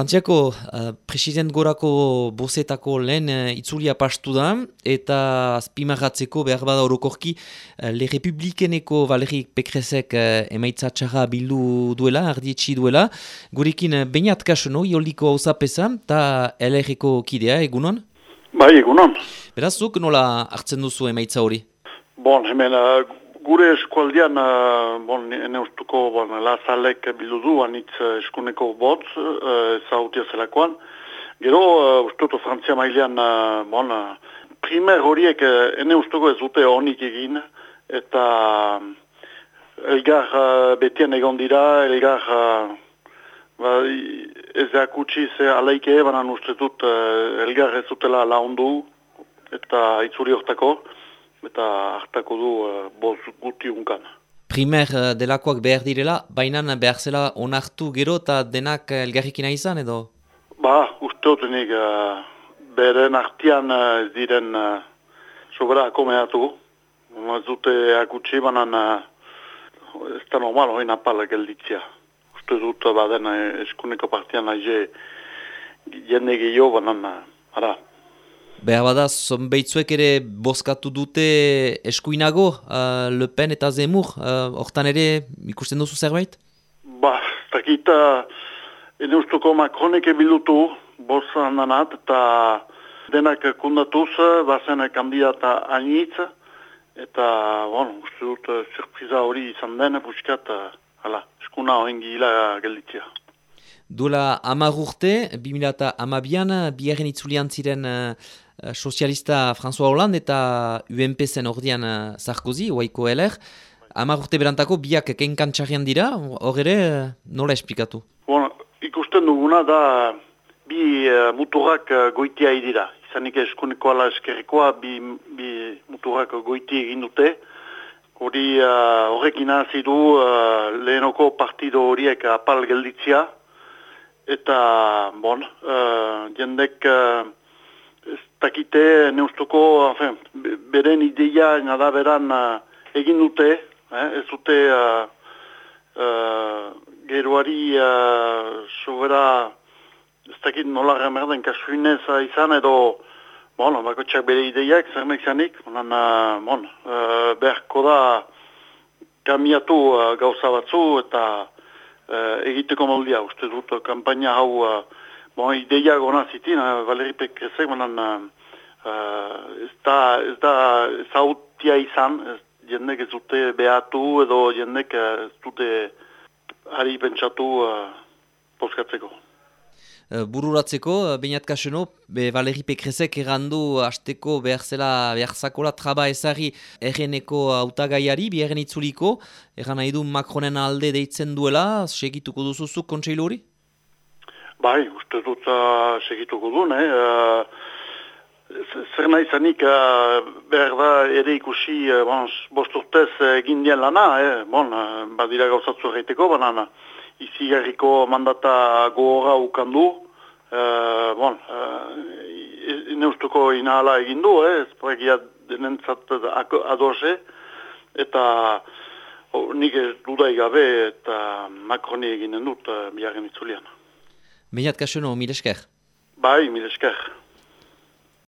Frantziako uh, president gorako bozetako lehen uh, itzulia pastu da, eta azpimarratzeko behar bada orokorki uh, Le Republikeneko Valeri Pekresek uh, emaitza txarra bildu duela, ardietxi duela. Gurekin uh, bainat no, ioliko hau zapesa, eta LR-eko kidea, egunon? Bai, egunon. Berazuk nola hartzen duzu emaitza hori? Bon, hemen, uh, gure eskualdian, uh, bon, ene ustuko, bon, lazalek bildu du, anitz uh, eskuneko botz, uh, zautia zelakoan. Gero, uh, ustutu Frantzia mailean, uh, bon, primer horiek uh, ene ustuko ez dute honik egin, eta elgar uh, betian egon dira, elgar uh, ba, ez akutsi ze alaike, banan uste dut uh, elgar ez dutela laundu, eta itzuri hortako eta hartako du uh, boz guti unkan. Primer uh, delakoak behar direla, baina behar zela onartu gero eta denak uh, elgarrikina izan edo? Ba, uste otenik uh, beren artian uh, ez diren uh, sobera akomeatu. Ez dute akutsi banan uh, ez da normal hori napala gelditzia. Uste dut baden uh, eskuneko partian aize jende gehiago banan, ara, Behar bada, zonbeitzuek ere bozkatu dute eskuinago, uh, Le Pen eta Zemur, uh, hortan ere ikusten duzu zerbait? Ba, takita, ene ustuko Macronek ebilutu, bozan danat, eta denak kundatuz, bazen kandidata anitz, eta, bon, uste dut, surpriza hori izan den, buskat, hala, eskuna hori gila gelditzea. Duela amar urte, 2008an, biharren itzulian ziren uh, sozialista François Hollande eta UNP zen ordean uh, Sarkozy, oaiko LR. Amar urte berantako biak kenkan txarrian dira, hor ere nola esplikatu? Bon, ikusten duguna da bi uh, muturrak uh, goitia dira. Izanik eskuneko ala eskerikoa bi, bi muturrak goiti egin dute. Hori horrekin uh, du uh, lehenoko partido horiek apal gelditzia eta, bon, uh, jendek uh, ez dakite neustuko, enfin, beren ideia nada beran uh, egin dute, eh, ez dute uh, uh, geruari uh, sobera ez dakit nola remerden kasuinez izan edo bon, bako txak bere ideiak, zer mexianik, bonan, uh, bon, uh, beharko da kamiatu uh, gauza batzu eta uh, egiteko moldia, uste dut, kampaina hau, uh, bon, ideia gona zitin, uh, Valeri Pekrezek, manan, uh, ez da, ez da, zautia izan, ez, jendek ez dute behatu, edo jendek ez dute ari pentsatu uh, poskatzeko. Bururatzeko, bainat kaseno, be Valeri Pekrezek errandu hasteko behar zela, behar zakola traba ezari erreneko autagaiari, biherren itzuliko, erran nahi du Macronen alde deitzen duela, segituko duzuzuk kontseilu hori? Bai, uste dut uh, segituko du, ne? Uh, zer nahi zanik uh, behar da ere ikusi uh, bon, bosturtez egin dien lana, eh? bon, uh, badira gauzatzu erraiteko, banan, izi garriko mandata gogora ukandu. Uh, bon, uh, neustuko inahala egindu, eh, ez denentzat adose, eta oh, nik ez dudai gabe eta makroni eginen dut uh, biharren itzulian. Meinat kasono, mil esker? Bai, mil esker.